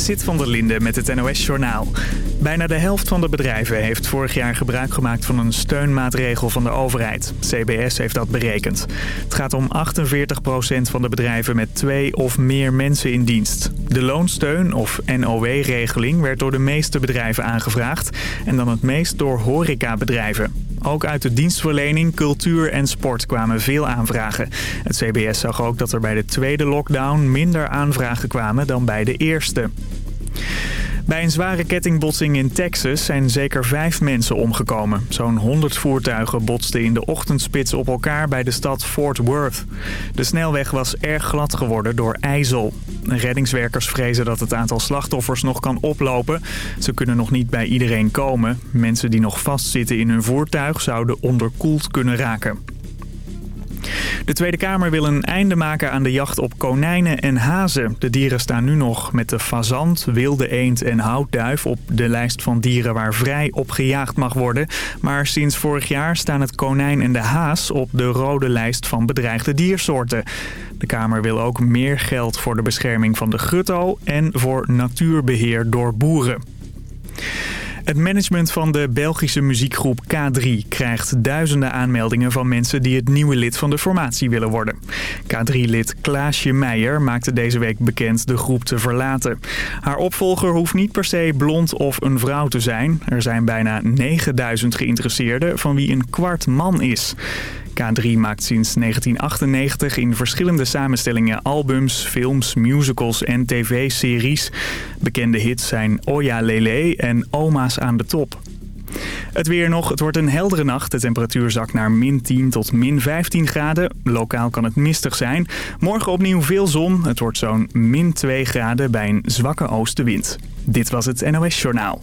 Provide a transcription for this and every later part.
Zit van der Linde met het NOS-journaal. Bijna de helft van de bedrijven heeft vorig jaar gebruik gemaakt van een steunmaatregel van de overheid. CBS heeft dat berekend. Het gaat om 48% van de bedrijven met twee of meer mensen in dienst. De loonsteun of NOW-regeling werd door de meeste bedrijven aangevraagd en dan het meest door horecabedrijven. Ook uit de dienstverlening, cultuur en sport kwamen veel aanvragen. Het CBS zag ook dat er bij de tweede lockdown minder aanvragen kwamen dan bij de eerste. Bij een zware kettingbotsing in Texas zijn zeker vijf mensen omgekomen. Zo'n 100 voertuigen botsten in de ochtendspits op elkaar bij de stad Fort Worth. De snelweg was erg glad geworden door ijzel. Reddingswerkers vrezen dat het aantal slachtoffers nog kan oplopen. Ze kunnen nog niet bij iedereen komen. Mensen die nog vastzitten in hun voertuig zouden onderkoeld kunnen raken. De Tweede Kamer wil een einde maken aan de jacht op konijnen en hazen. De dieren staan nu nog met de fazant, wilde eend en houtduif op de lijst van dieren waar vrij op gejaagd mag worden. Maar sinds vorig jaar staan het konijn en de haas op de rode lijst van bedreigde diersoorten. De Kamer wil ook meer geld voor de bescherming van de gutto en voor natuurbeheer door boeren. Het management van de Belgische muziekgroep K3 krijgt duizenden aanmeldingen van mensen die het nieuwe lid van de formatie willen worden. K3-lid Klaasje Meijer maakte deze week bekend de groep te verlaten. Haar opvolger hoeft niet per se blond of een vrouw te zijn. Er zijn bijna 9000 geïnteresseerden van wie een kwart man is. K3 maakt sinds 1998 in verschillende samenstellingen albums, films, musicals en tv-series. Bekende hits zijn Oya Lele en Oma's aan de top. Het weer nog. Het wordt een heldere nacht. De temperatuur zakt naar min 10 tot min 15 graden. Lokaal kan het mistig zijn. Morgen opnieuw veel zon. Het wordt zo'n min 2 graden bij een zwakke oostenwind. Dit was het NOS Journaal.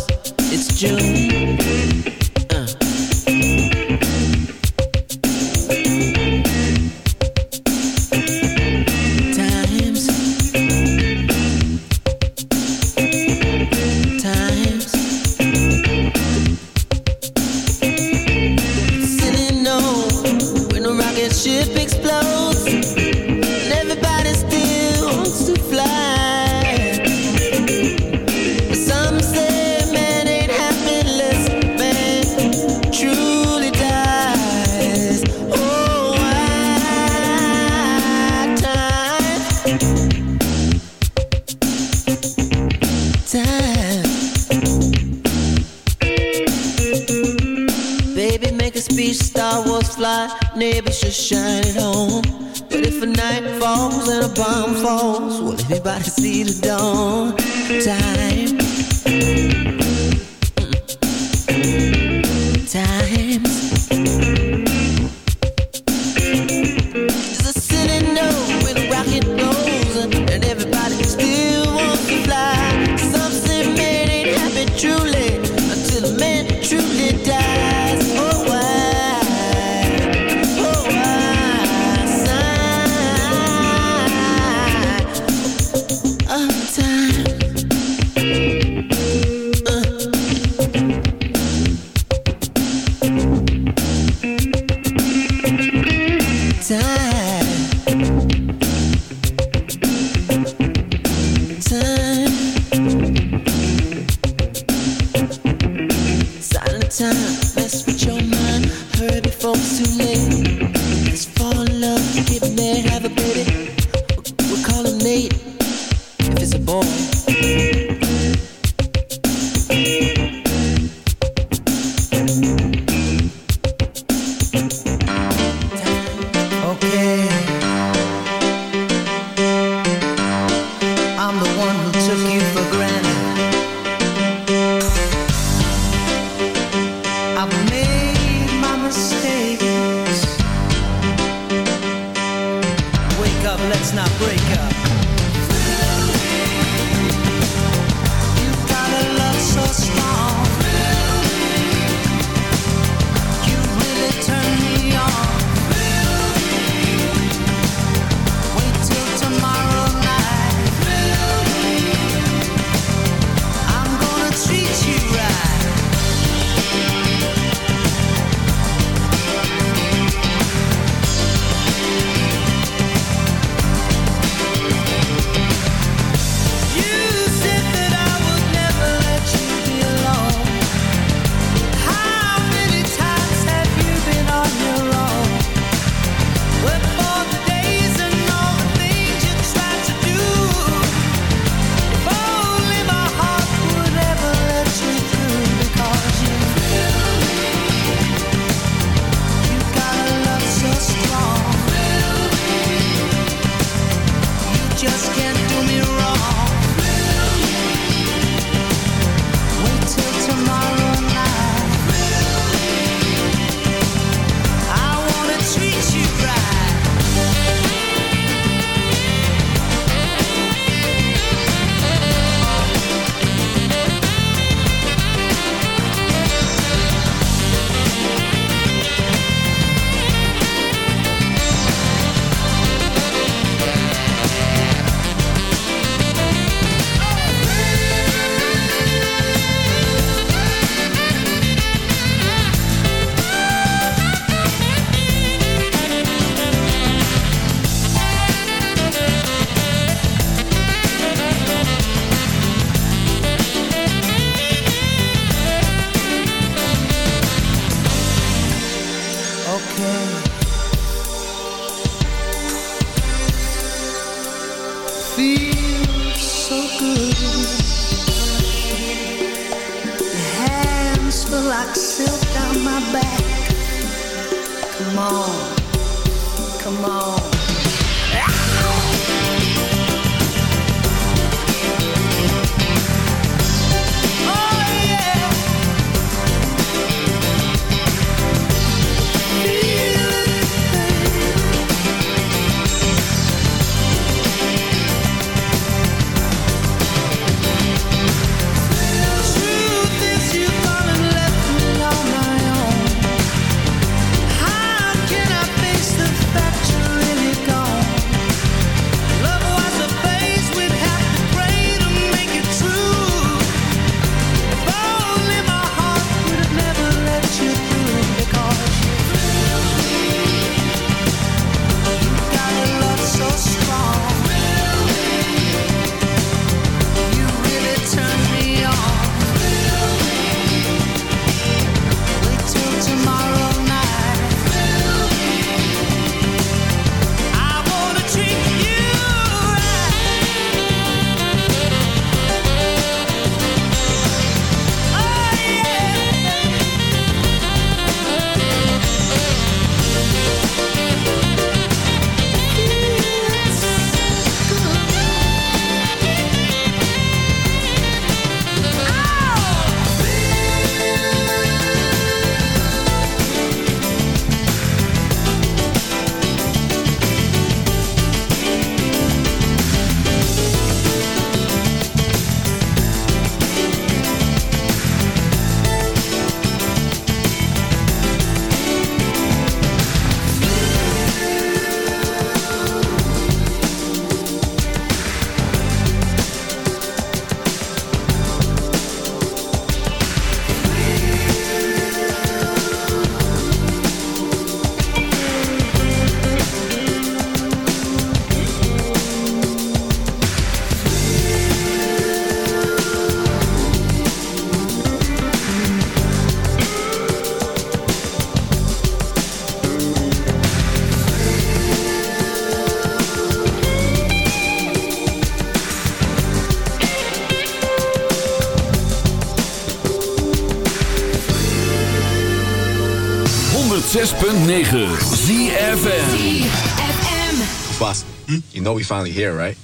ZFM. Boss, hmm? you know we finally here, right?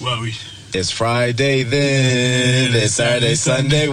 Well, we. It's Friday then. It's Saturday, Sunday.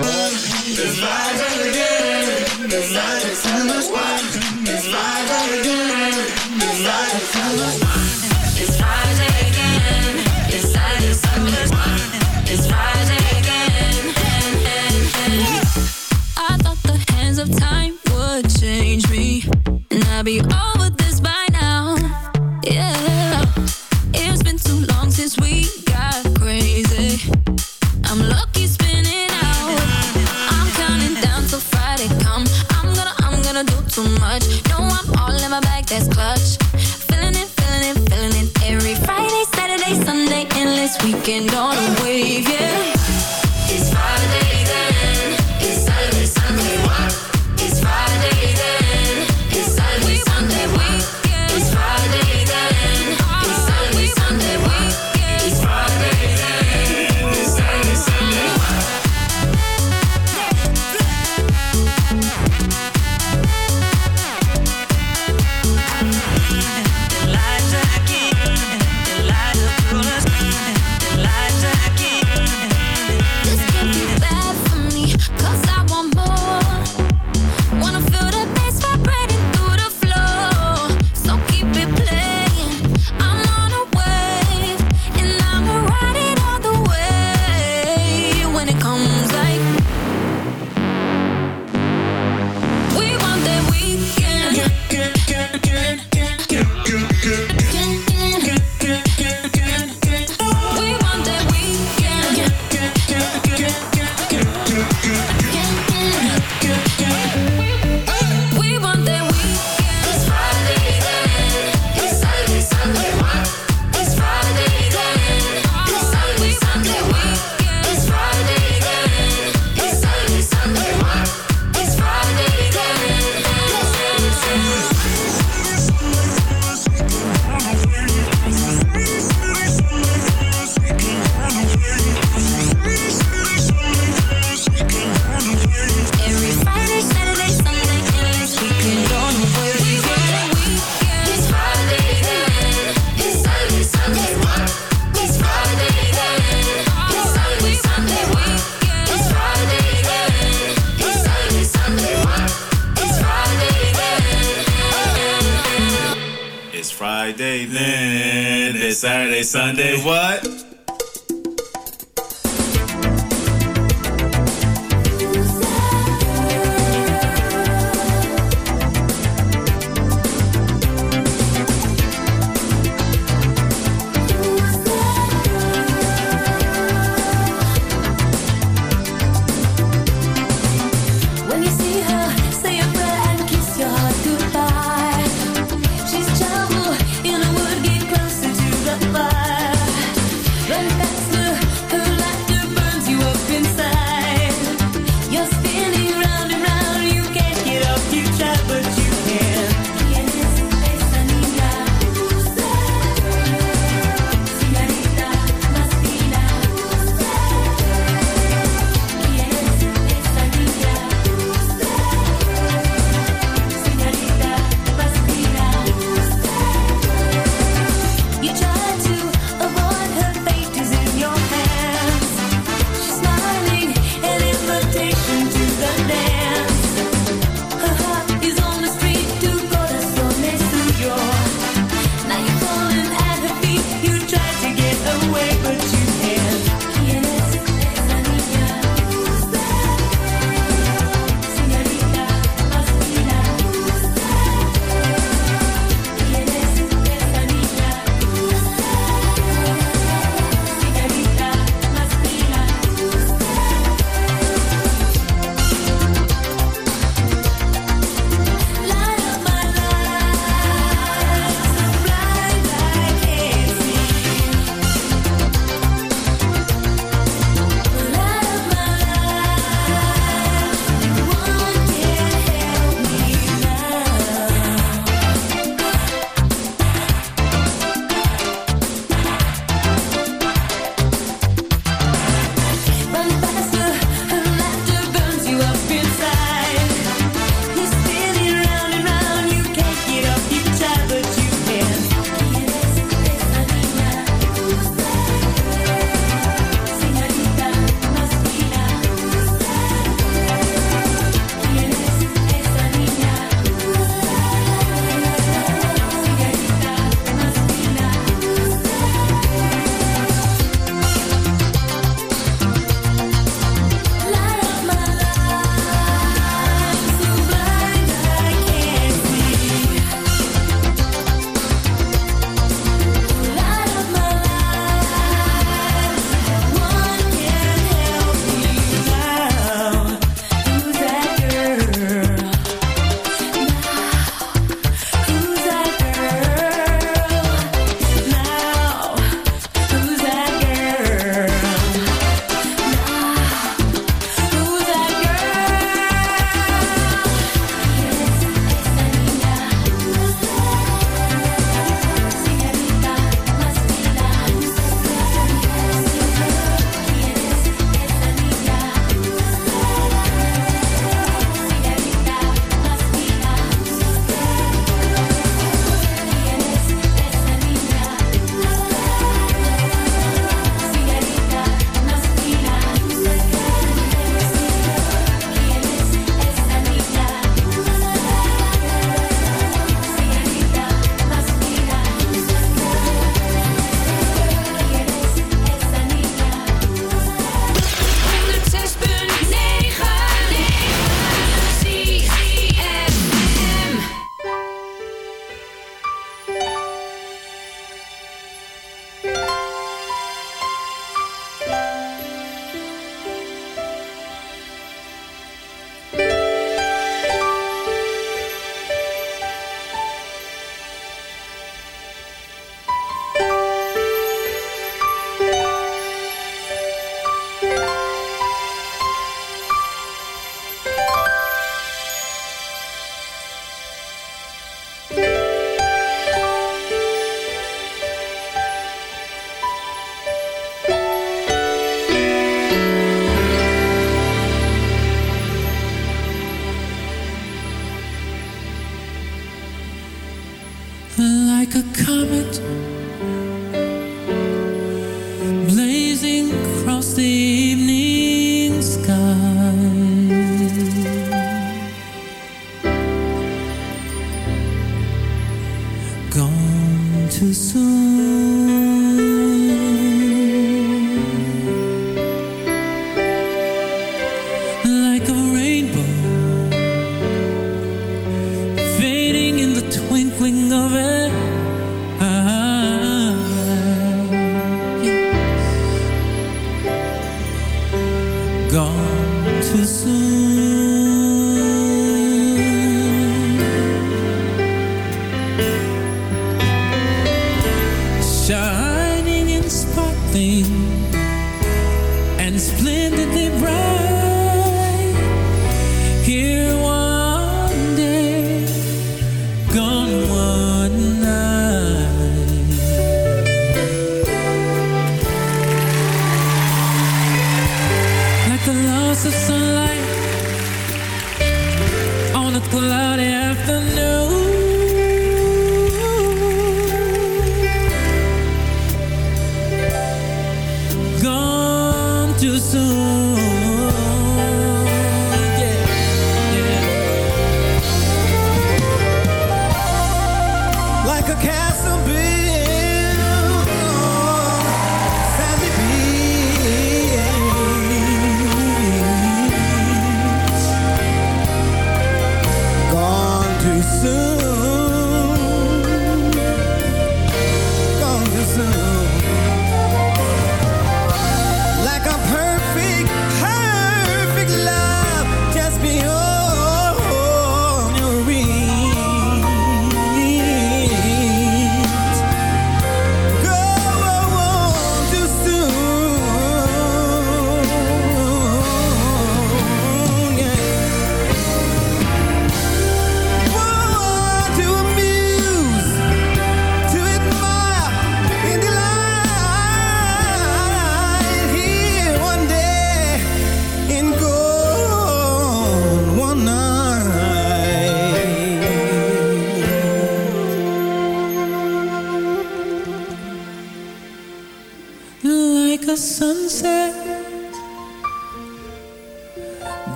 Sunday what?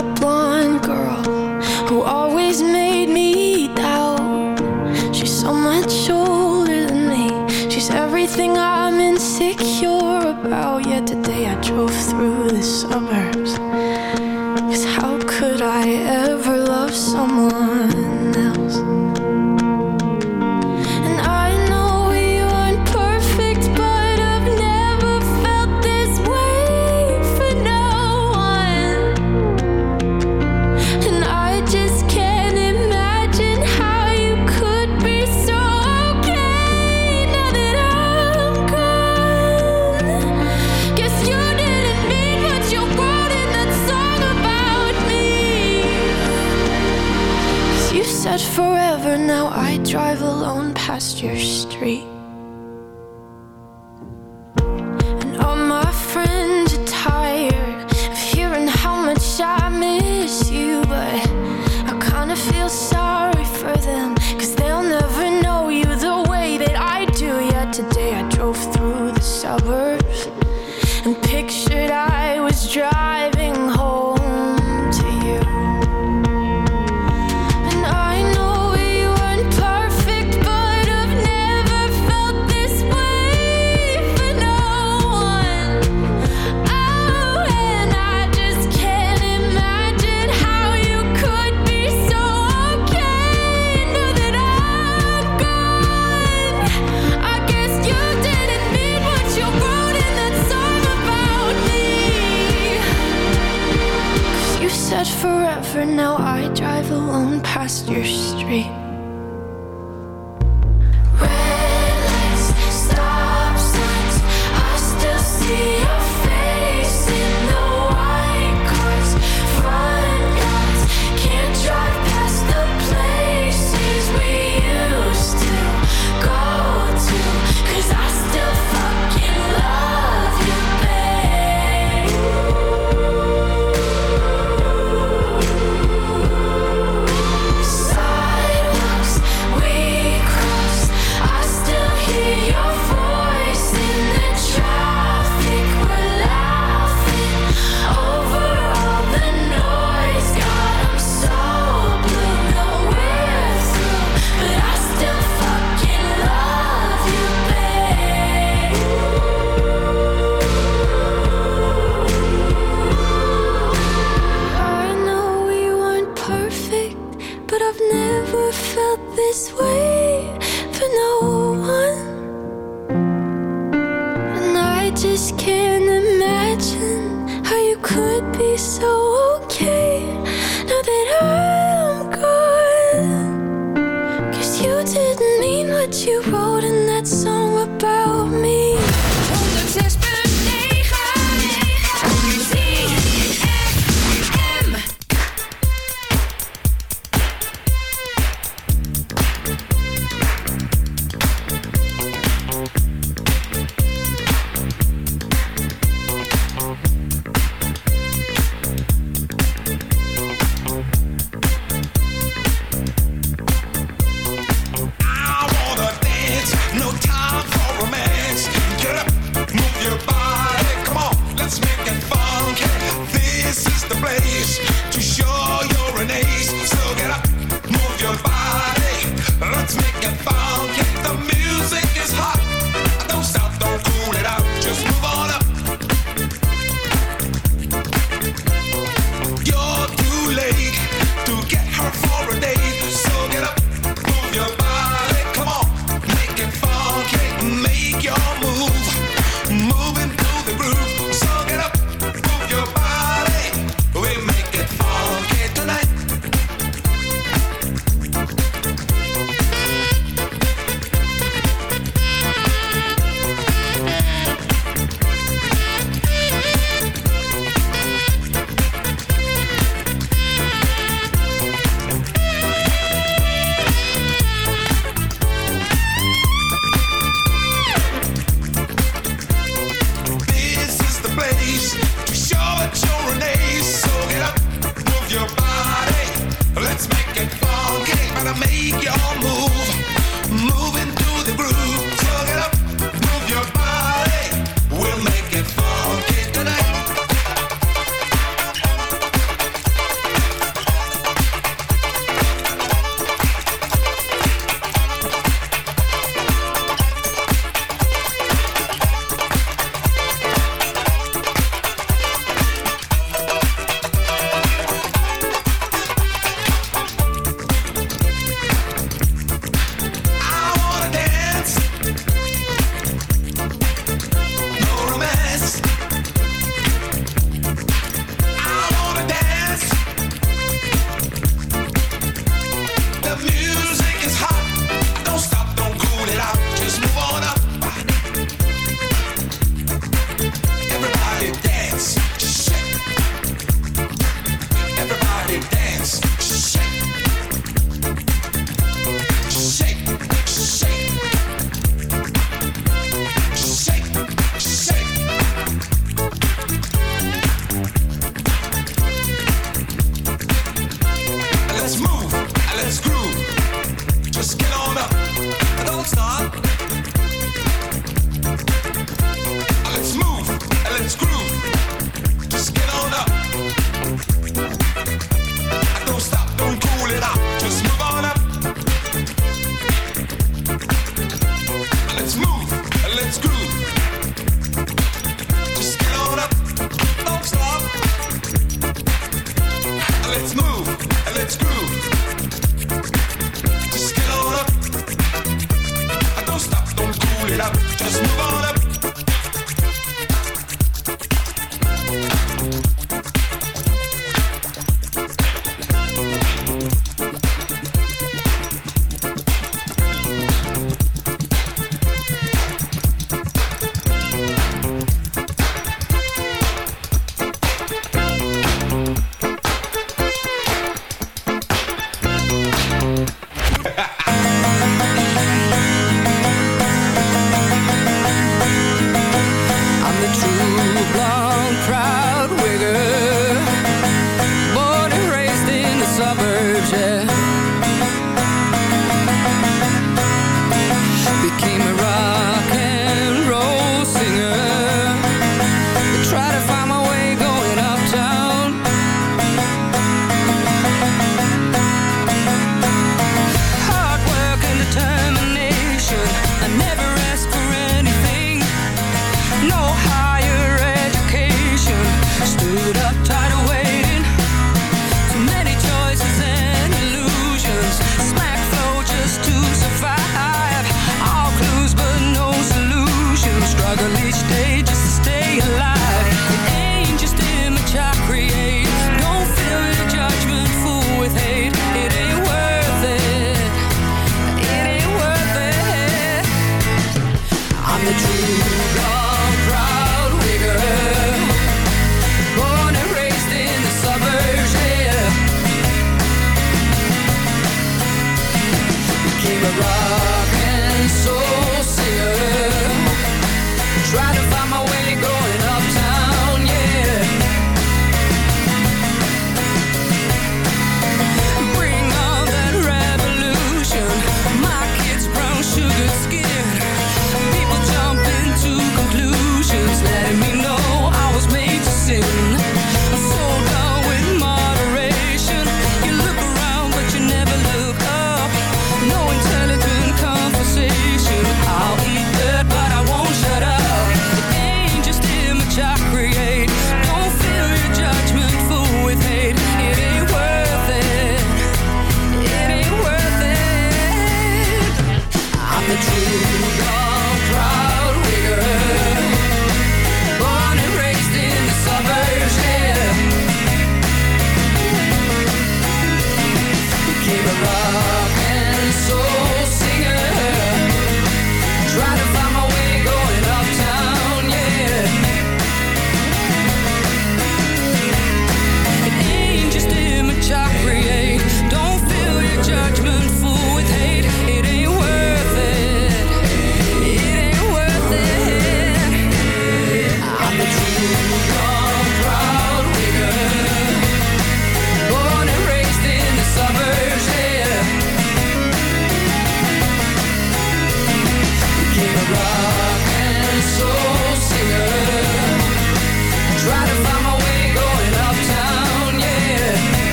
that blonde girl who always made me doubt. She's so much older than me. She's everything I'm insecure about. Yet today I drove through the suburbs. drive alone past your street. past your street.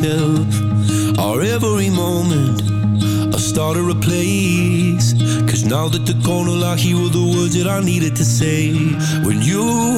myself. Our every moment I start a replace. Cause now that the corner locked Here were the words that I needed to say. When you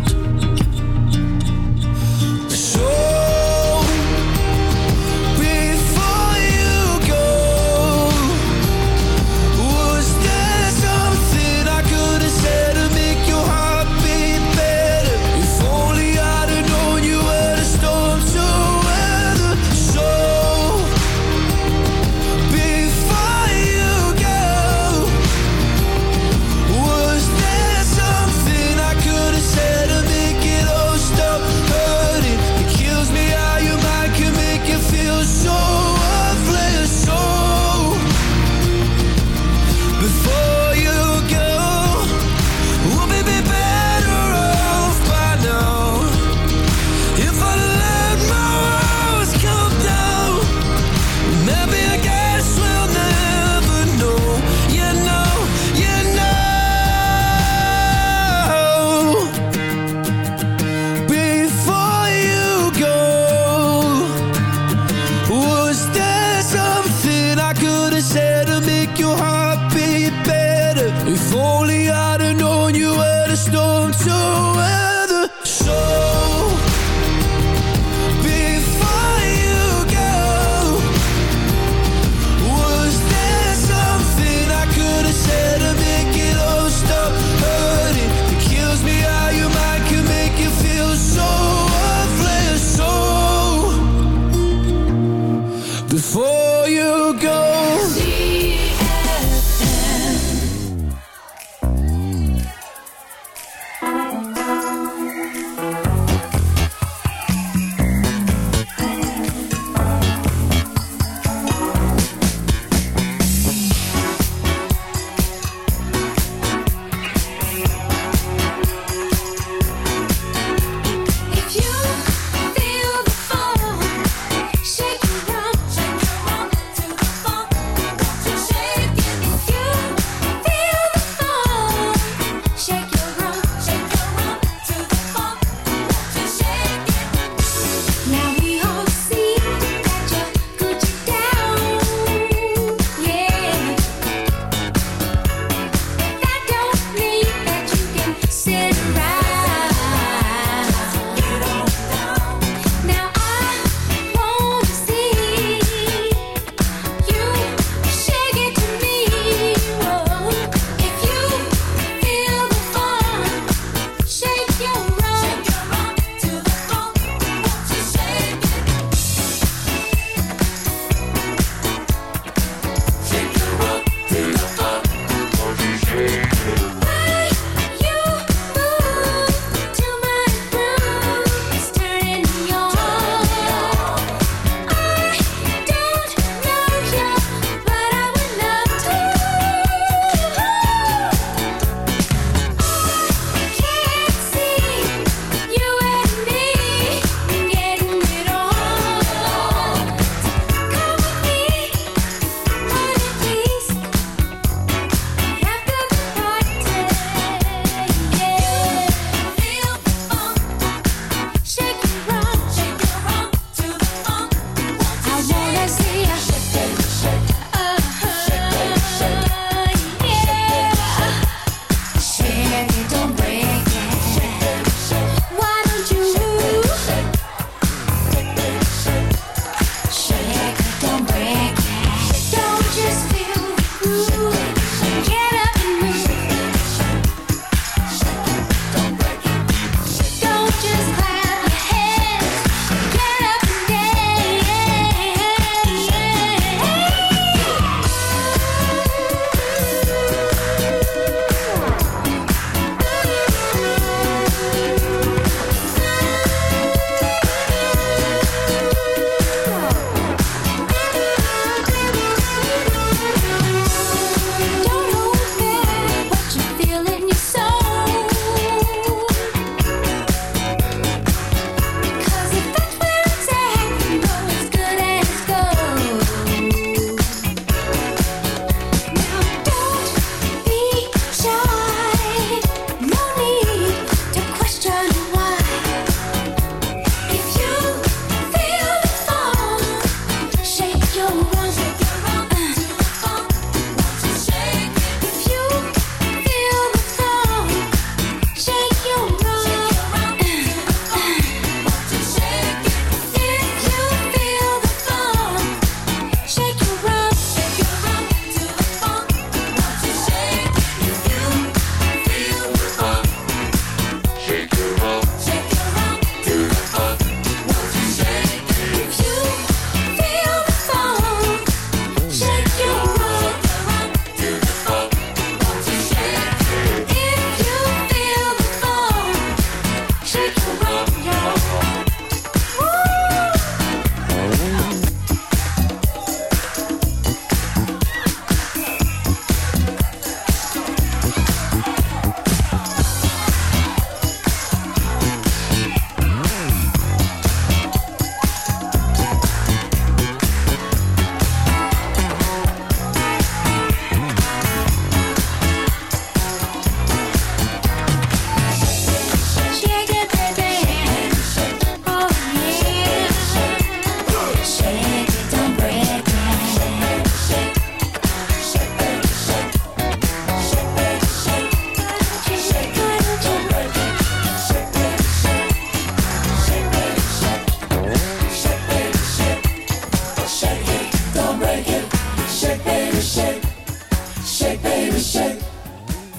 baby, shake.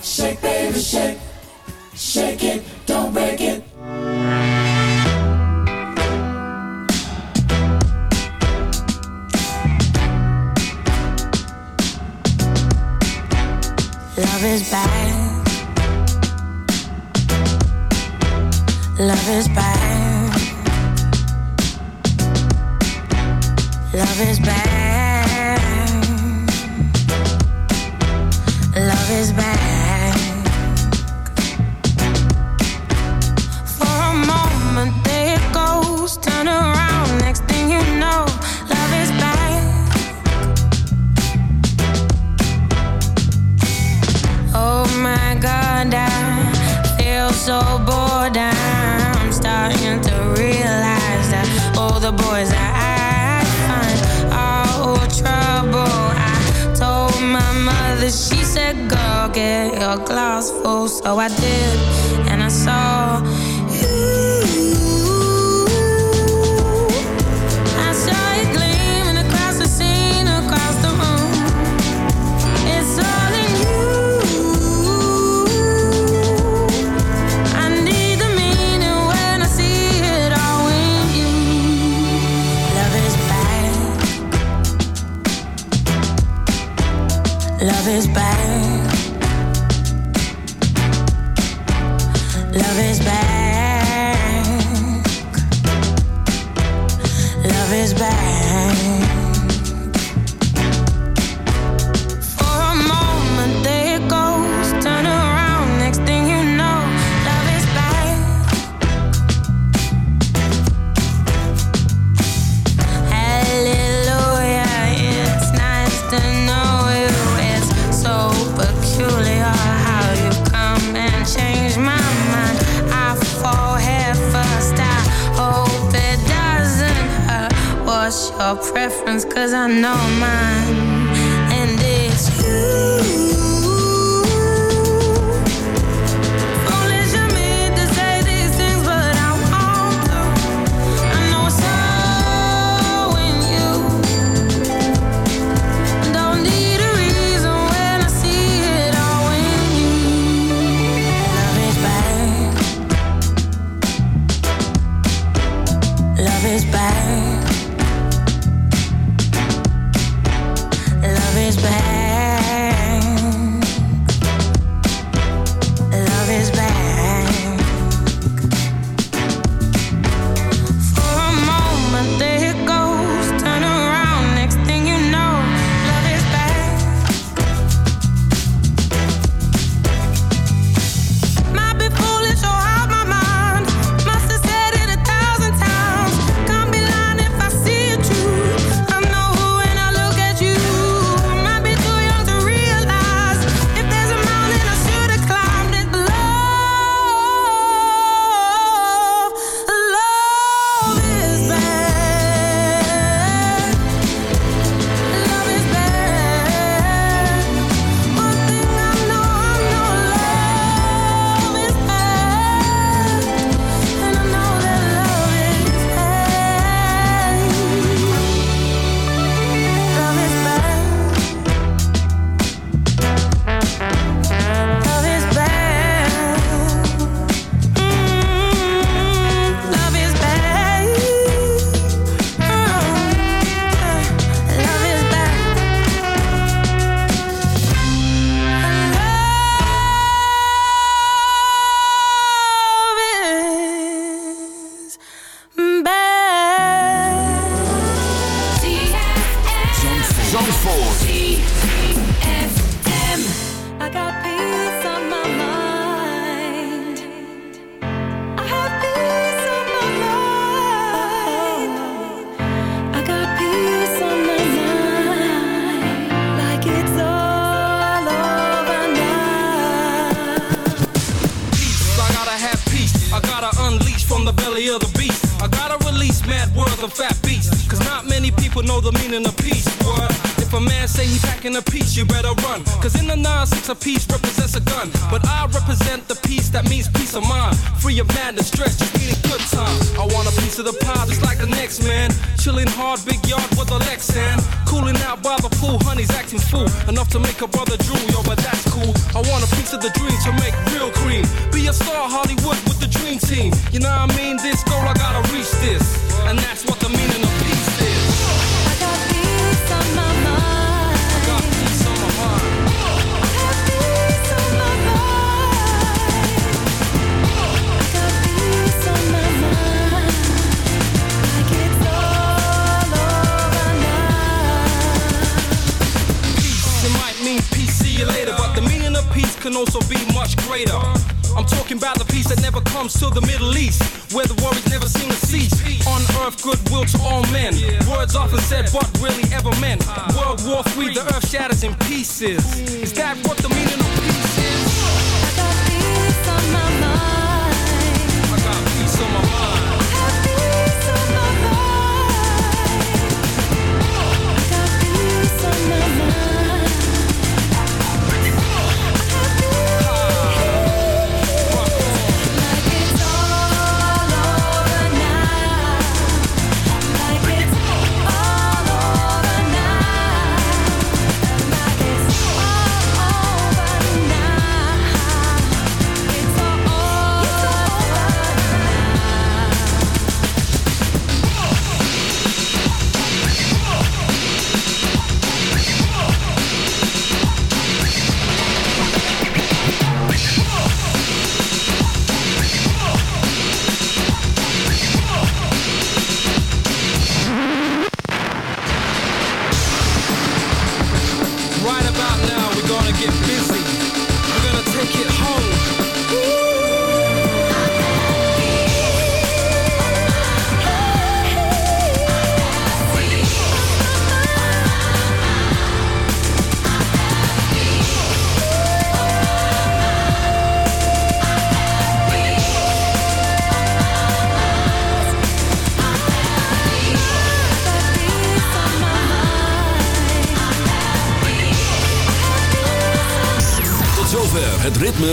Shake, baby, shake. Shake it, don't break it. Love is bad. Love is bad. Love is bad. is back. girl, get your glass full. So I did, and I saw difference cause I know mine. masterpiece goodwill to all men. Words often said, but really ever meant. World War III, the earth shatters in pieces. Is that what the meaning of